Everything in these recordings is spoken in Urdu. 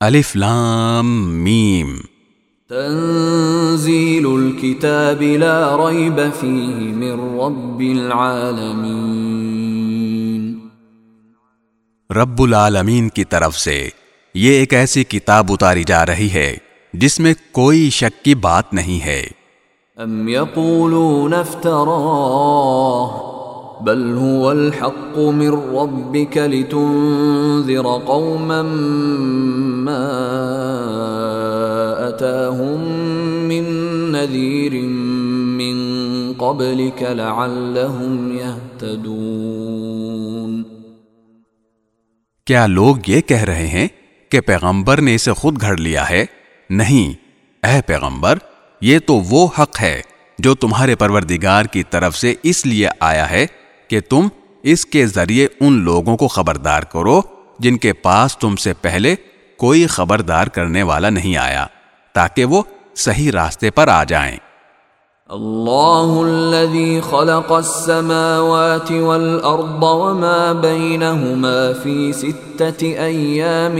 الف لام میم۔ تنزيل الكتاب لا ريب فيه من رب العالمين۔ رب العالمین کی طرف سے یہ ایک ایسی کتاب اتاری جا رہی ہے جس میں کوئی شک کی بات نہیں ہے۔ ام يقولون افتراه۔ بل هو الحق من ربك لتنذر قوما ما أتاهم من نذير من قبلك لعلهم يهتدون۔ کیا لوگ یہ کہہ رہے ہیں کہ پیغمبر نے اسے خود گھڑ لیا ہے؟ نہیں۔ اے پیغمبر، یہ تو وہ حق ہے جو تمہارے پروردگار کی طرف سے اس لیے آیا ہے کہ تم اس کے ذریعے ان لوگوں کو خبردار کرو جن کے پاس تم سے پہلے کوئی خبردار کرنے والا نہیں آیا، تاکہ وہ صحیح راستے پر آ جائیں۔ الله الذي خلق السماوات والأرض وما بينهما في ستة أيام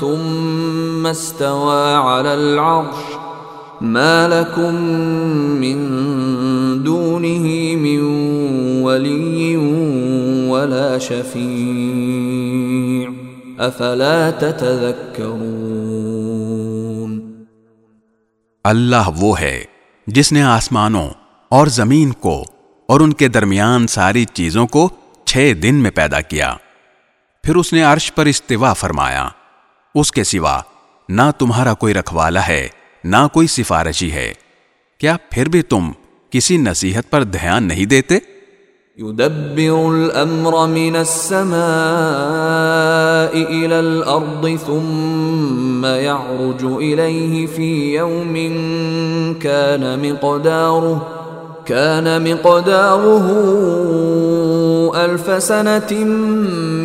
ثم استوى على العرش۔ ما لكم من دونه من ولي ولا شفيع أفلا تتذكرون اللہ وہ ہے جس نے آسمانوں اور زمین کو اور ان کے درمیان ساری چیزوں کو چھ دن میں پیدا کیا۔ پھر اس نے عرش پر استوا فرمایا۔ اس کے سوا نہ تمہارا کوئی رکھوالا ہے۔ نہ کوئی سفارشی ہے۔ کیا پھر بھی تم کسی نصیحت پر دھیان نہیں دیتے؟ يدبر الأمر من السماء إلى الأرض ثم يعرج إليه في يوم كان مقداره كان مقداره ألف سنة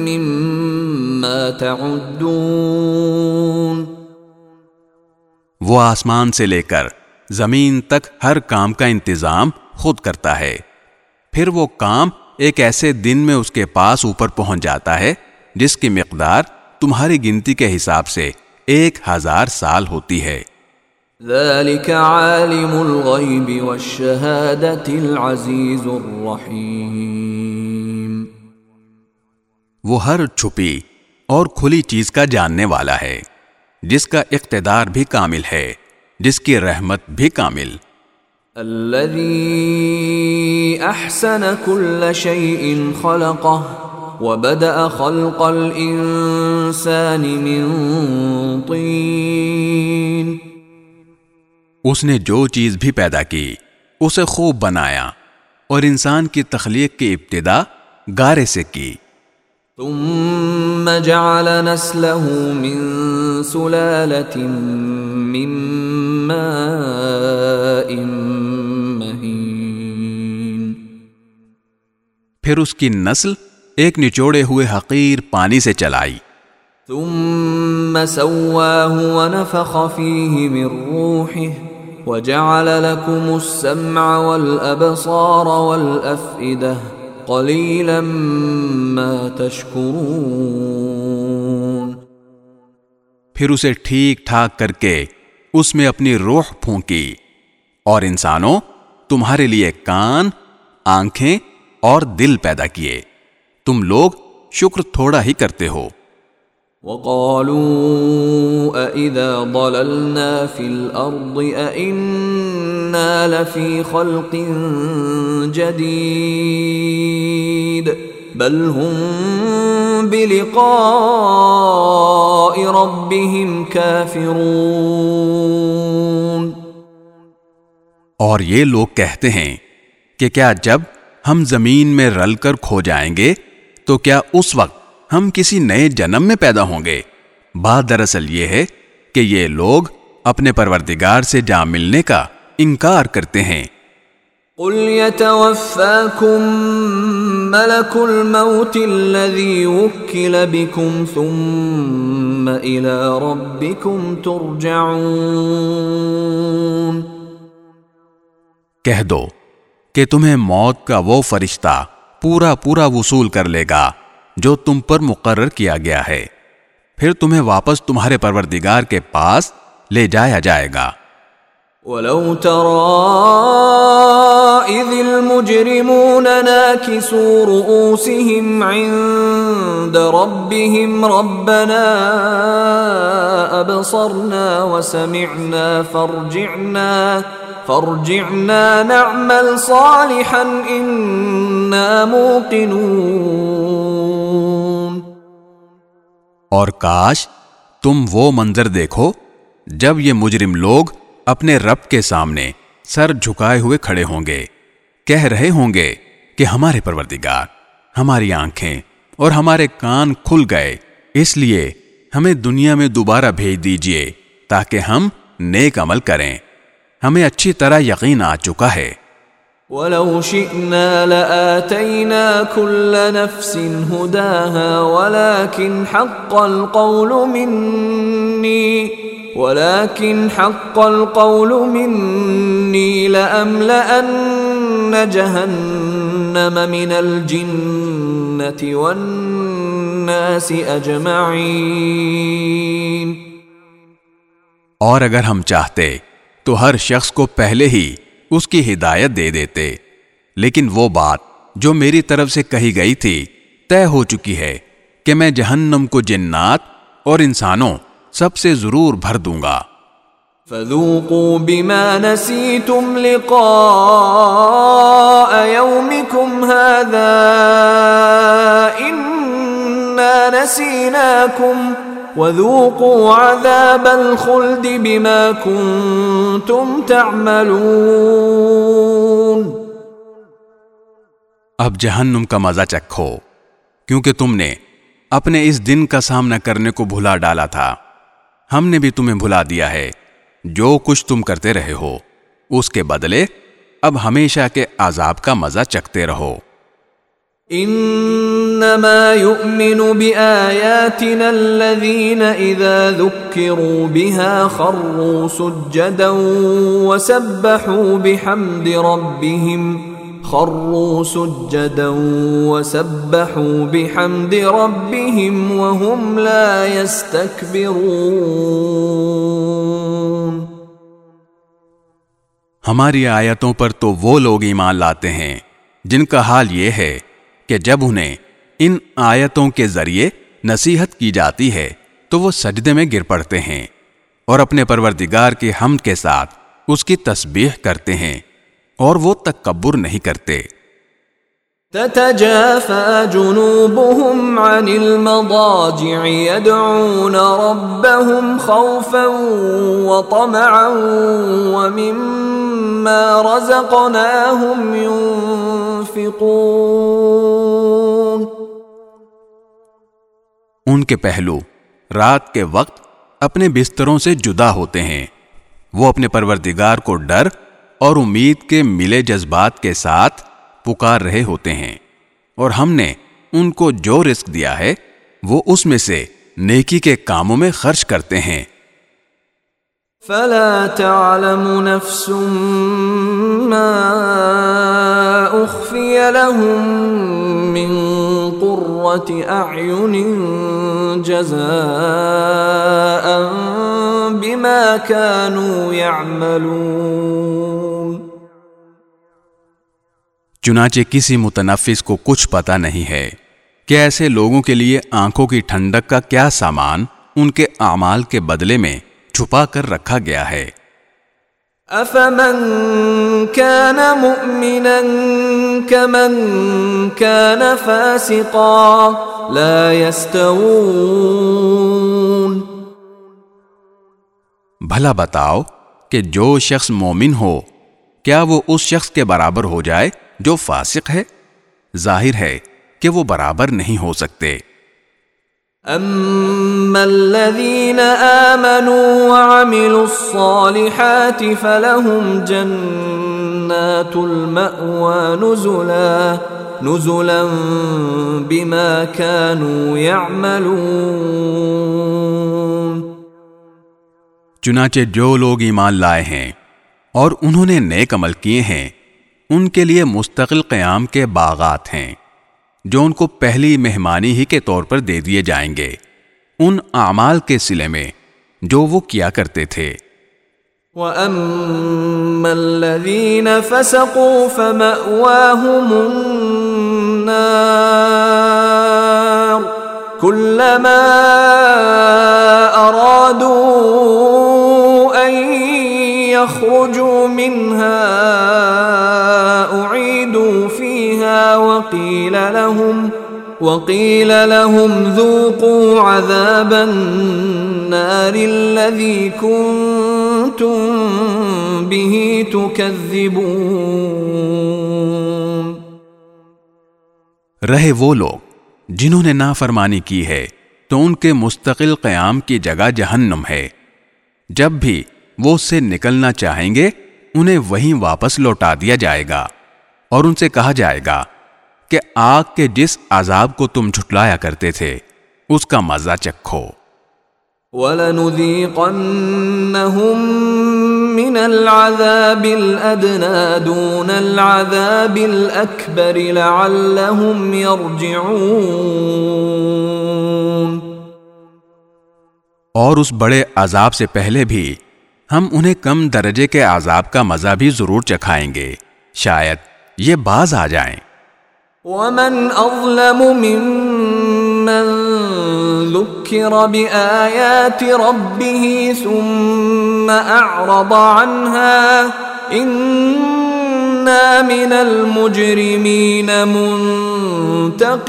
مما تعدون۔ وہ آسمان سے لے کر زمین تک ہر کام کا انتظام خود کرتا ہے۔ پھر وہ کام ایک ایسے دن میں اس کے پاس اوپر پہنچ جاتا ہے جس کی مقدار تمہاری گنتی کے حساب سے ایک ہزار سال ہوتی ہے۔ ذلك عالم الغيب والشهادة العزيز الرحيم وہ ہر چھپی اور کھلی چیز کا جاننے والا ہے۔ جس کا اقتدار بھی کامل ہے جس کی رحمت بھی کامل۔ الذي احسن كل شيء خلقه وبدا خلق الانسان من طين۔ اس نے جو چیز بھی پیدا کی اسے خوب بنایا اور انسان کی تخلیق کی ابتدا گارے سے کی۔ ثم جعل نسله من سلالة من ماء مهين. پھر اس کی نسل ایک نچوڑے ہوئے حقیر پانی سے چلائی۔ ثم سواه ونفخ فيه من روحه وجعل لكم السمع والأبصار والأفئدة قليلا ما تشكرون۔ پھر اسے ٹھیک ٹھاک کر کے اس میں اپنی روح پھونکی۔ اور انسانوں، تمہارے لیے کان، آنکھیں اور دل پیدا کیے۔ تم لوگ شکر تھوڑا ہی کرتے ہو۔ وقالوا أإذا ضللنا في الأرض أإنا لفي خلق جديد بل هم بلقاء ربهم كافرون اور یہ لوگ کہتے ہیں کہ کیا جب ہم زمین میں رل کر کھو جائیں گے تو کیا اس وقت ہم کسی نئے جنم میں پیدا ہوں گے۔ بات دراصل یہ ہے کہ یہ لوگ اپنے پروردگار سے جا ملنے کا انکار کرتے ہیں۔ قل يتوفاكم ملك الموت الذي وكل بكم ثم إلى ربكم ترجعون۔ کہہ دو کہ تمہیں موت کا وہ فرشتہ پورا پورا وصول کر لے گا۔ جو تم پر مقرر کیا گیا ہے۔ پھر تمہیں واپس تمہارے پروردگار کے پاس لے جایا جائے گا۔ ولو ترى إذ المجرمون ناكسوا رؤوسهم عند ربهم ربنا أبصرنا وسمعنا فارجعنا فارجعنا نعمل صالحا إنا موقنون. اور کاش تم وہ منظر دیکھو جب یہ مجرم لوگ اپنے رب کے سامنے سر جھکائے ہوئے کھڑے ہوں گے، کہہ رہے ہوں گے کہ ہمارے پروردگار، ہماری آنکھیں اور ہمارے کان کھل گئے، اس لیے ہمیں دنیا میں دوبارہ بھیج دیجیے تاکہ ہم نیک عمل کریں۔ ہمیں اچھی طرح یقین آ چکا ہے۔ ولو شئنا لآتينا كل نفس هداها ولكن حق القول مني ولكن حق القول مني لأملأن جهنم من الجنة والناس أجمعين۔ اور اگر ہم چاہتے تو ہر شخص کو پہلے ہی اس کی ہدایت دے دیتے۔ لیکن وہ بات جو میری طرف سے کہی گئی تھی، طے ہو چکی ہے کہ میں جہنم کو جنات اور انسانوں سب سے ضرور بھر دوں گا۔ فذوقوا بما نسيتم لقاء يومكم هذا إنا نسيناكم وذوقوا عذاب الخلد بما كنتم تعملون اب جہنم کا مزہ چکھو کیونکہ تم نے اپنے اس دن کا سامنا کرنے کو بھلا ڈالا تھا۔ ہم نے بھی تمہیں بھلا دیا ہے۔ جو کچھ تم کرتے رہے ہو، اس کے بدلے اب ہمیشہ کے عذاب کا مزہ چکتے رہو۔ انما يؤمن بآياتنا الذين اذا ذكروا بها خروا سجدا وسبحوا بحمد ربهم خروا سجدا وسبحوا بحمد ربهم وهم لا يستكبرون ہماری آیتوں پر تو وہ لوگ ایمان لاتے ہیں جن کا حال یہ ہے کہ جب انہیں ان آیتوں کے ذریعے نصیحت کی جاتی ہے، تو وہ سجدے میں گر پڑتے ہیں اور اپنے پروردگار کے حمد کے ساتھ اس کی تسبیح کرتے ہیں اور وہ تکبر نہیں کرتے۔ تتجافى جنوبهم عن المضاجع، يدعون ربهم خوفا وطمعا، ومما رزقناهم ينفقون۔ ان کے پہلو رات کے وقت اپنے بستروں سے جدا ہوتے ہیں۔ وہ اپنے پروردگار کو ڈر اور امید کے ملے جذبات کے ساتھ پکار رہے ہوتے ہیں۔ اور ہم نے ان کو جو رزق دیا ہے، وہ اس میں سے نیکی کے کاموں میں خرچ کرتے ہیں۔ فلا تعلم نفس ما اخفي لهم من قرة اعين جزاء بما كانوا يعملون. چنانچہ کسی متنفس کو کچھ پتا نہیں ہے کہ ایسے لوگوں کے لیے آنکھوں کی ٹھنڈک کا کیا سامان ان کے اعمال کے بدلے میں چھپا کر رکھا گیا ہے۔ افمن كان مؤمنا كمن كان فاسقا لا يستوون بھلا بتاؤ کہ جو شخص مومن ہو کیا وہ اس شخص کے برابر ہو جائے جو فاسق ہے؟ ظاہر ہے کہ وہ برابر نہیں ہو سکتے۔ اما الذين آمنوا وعملوا الصالحات فلهم جنات المأوى نزلا نزلا بما كانوا يعملون۔ چنانچہ جو لوگ ایمان لائے ہیں اور انہوں نے نیک عمل کیے ہیں، ان کے لیے مستقل قیام کے باغات ہیں۔ جو ان کو پہلی مہمانی ہی کے طور پر دے دیے جائیں گے، ان اعمال کے سلے میں جو وہ کیا کرتے تھے۔ وَأَمَّا الَّذِينَ فَسَقُوا فَمَأْوَاهُمُ النَّارِ كُلَّمَا أَرَادُوا أَن يَخْرُجُوا مِنْهَا وَقِيلَ لَهُمْ وقيل لهم ذوقوا عذاب النار الذي كنتم به تكذبون. رہے وہ لوگ جنہوں نے نافرمانی کی ہے تو ان کے مستقل قیام کی جگہ جہنم ہے۔ جب بھی وہ اس سے نکلنا چاہیں گے، انہیں وہیں واپس لوٹا دیا جائے گا اور ان سے کہا جائے گا کہ آگ کے جس عذاب کو تم جھٹلایا کرتے تھے اس کا مزہ چکھو۔ وَلَنُذِيقَنَّهُم مِّنَ الْعَذَابِ الْأَدْنَى دُونَ الْعَذَابِ الْأَكْبَرِ لَعَلَّهُمْ يَرْجِعُونَ۔ اور اس بڑے عذاب سے پہلے بھی ہم انہیں کم درجے کے عذاب کا مزہ بھی ضرور چکھائیں گے۔ شاید یہ باز آ جائیں۔ ومن اظلم ممن ذكر بآيات ربه ثم اعرض عنها انا من المجرمين منتقمون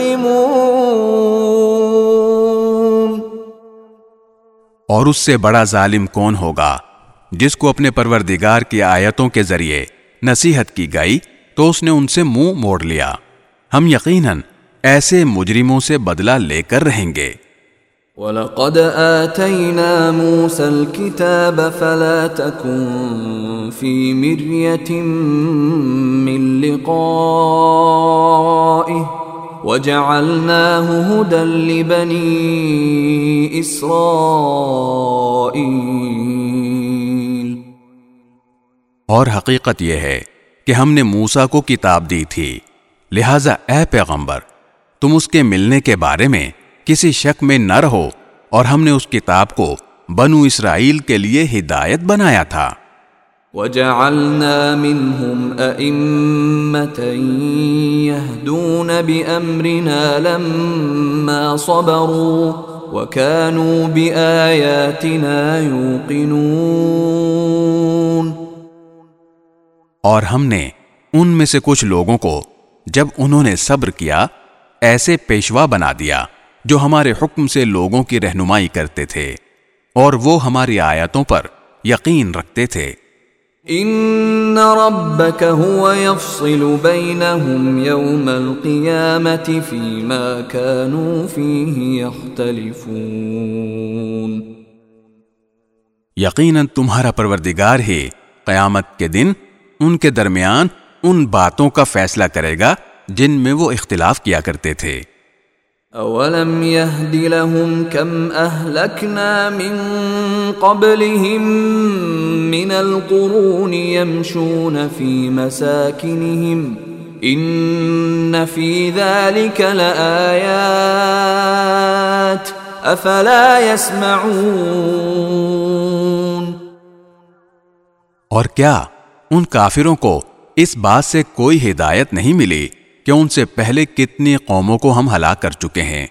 اور اس سے بڑا ظالم کون ہوگا جس کو اپنے پروردگار کی آیتوں کے ذریعے نصیحت کی گئی تو اس نے ان سے منہ مو موڑ لیا۔ ہم یقیناً ایسے مجرموں سے بدلہ لے کر رہیں گے۔ وَلَقَدْ آتَيْنَا مُوسَى الْكِتَابَ فَلَا تَكُنْ فِي مِرْيَةٍ مِّن لِقَائِهِ وَجَعَلْنَاهُ هُدًى لِبَنِي إِسْرَائِيلَ۔ اور حقیقت یہ ہے کہ ہم نے موسا کو کتاب دی تھی۔ لہذا اے پیغمبر تم اس کے ملنے کے بارے میں کسی شک میں نہ رہو اور ہم نے اس کتاب کو بنو اسرائیل کے لیے ہدایت بنایا تھا۔ وَجَعَلْنَا مِنْهُمْ أَئِمَّةً يَهْدُونَ بِأَمْرِنَا لَمَّا صَبَرُوا وَكَانُوا بِآيَاتِنَا يُوقِنُونَ اور ہم نے ان میں سے کچھ لوگوں کو جب انہوں نے صبر کیا ایسے پیشوا بنا دیا جو ہمارے حکم سے لوگوں کی رہنمائی کرتے تھے اور وہ ہماری آیتوں پر یقین رکھتے تھے۔ ان ربك هو يفصل بينهم يوم القيامة فيما كانوا فيه يختلفون۔ یقیناً تمہارا پروردگار ہی قیامت کے دن ان کے درمیان ان باتوں کا فیصلہ کرے گا جن میں وہ اختلاف کیا کرتے تھے۔ اولم يهد لهم كم اهلكنا من قبلهم من القرون يمشون في مساكنهم ان في ذلك لآيات افلا يسمعون اور کیا ان کافروں کو اس بات سے کوئی ہدایت نہیں ملی کہ ان سے پہلے کتنی قوموں کو ہم ہلاک کر چکے ہیں،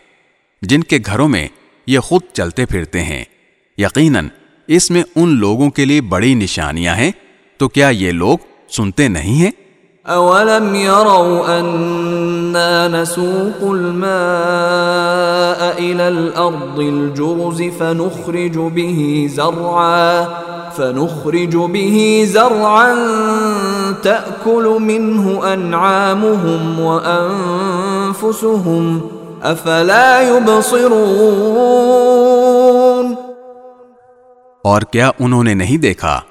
جن کے گھروں میں یہ خود چلتے پھرتے ہیں۔ یقیناً اس میں ان لوگوں کے لیے بڑی نشانیاں ہیں، تو کیا یہ لوگ سنتے نہیں ہیں؟ اولم يروا اننا نسوق الماء الى الارض الجرز فنخرج به زرعا فنخرج به زرعا تأكل منه أنعامهم وأنفسهم أفلا يبصرون اور کیا انہوں نے نہیں دیکھا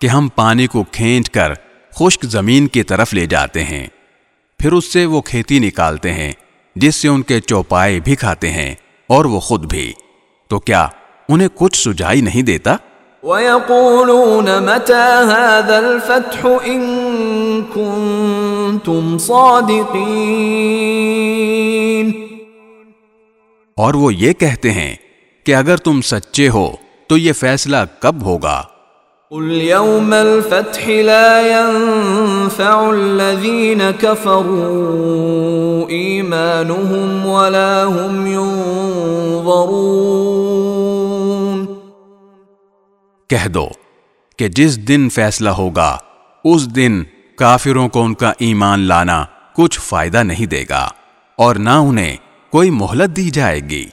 کہ ہم پانی کو کھینچ کر خشک زمین کی طرف لے جاتے ہیں۔ پھر اس سے وہ کھیتی نکالتے ہیں جس سے ان کے چوپائے بھی کھاتے ہیں اور وہ خود بھی۔ تو کیا انہیں کچھ سجائی نہیں دیتا؟ وَيَقُولُونَ مَتَى هَذَا الْفَتْحُ إِن كُنتُمْ صَادِقِينَ۔ اور وہ یہ کہتے ہیں کہ اگر تم سچے ہو تو یہ فیصلہ کب ہوگا؟ قُلْ يَوْمَ الْفَتْحِ لَا يَنفَعُ الَّذِينَ كَفَرُوا إِيمَانُهُمْ وَلَا هُمْ يُنظَرُونَ کہہ دو کہ جس دن فیصلہ ہوگا، اس دن کافروں کو ان کا ایمان لانا کچھ فائدہ نہیں دے گا اور نہ انہیں کوئی مہلت دی جائے گی۔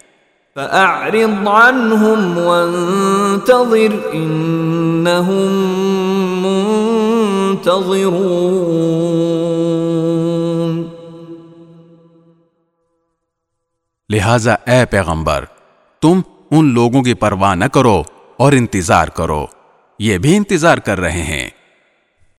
فأعرض عنهم وانتظر إنهم منتظرون. لہذا اے پیغمبر، تم ان لوگوں کی پرواہ نہ کرو اور انتظار کرو۔ یہ بھی انتظار کر رہے ہیں۔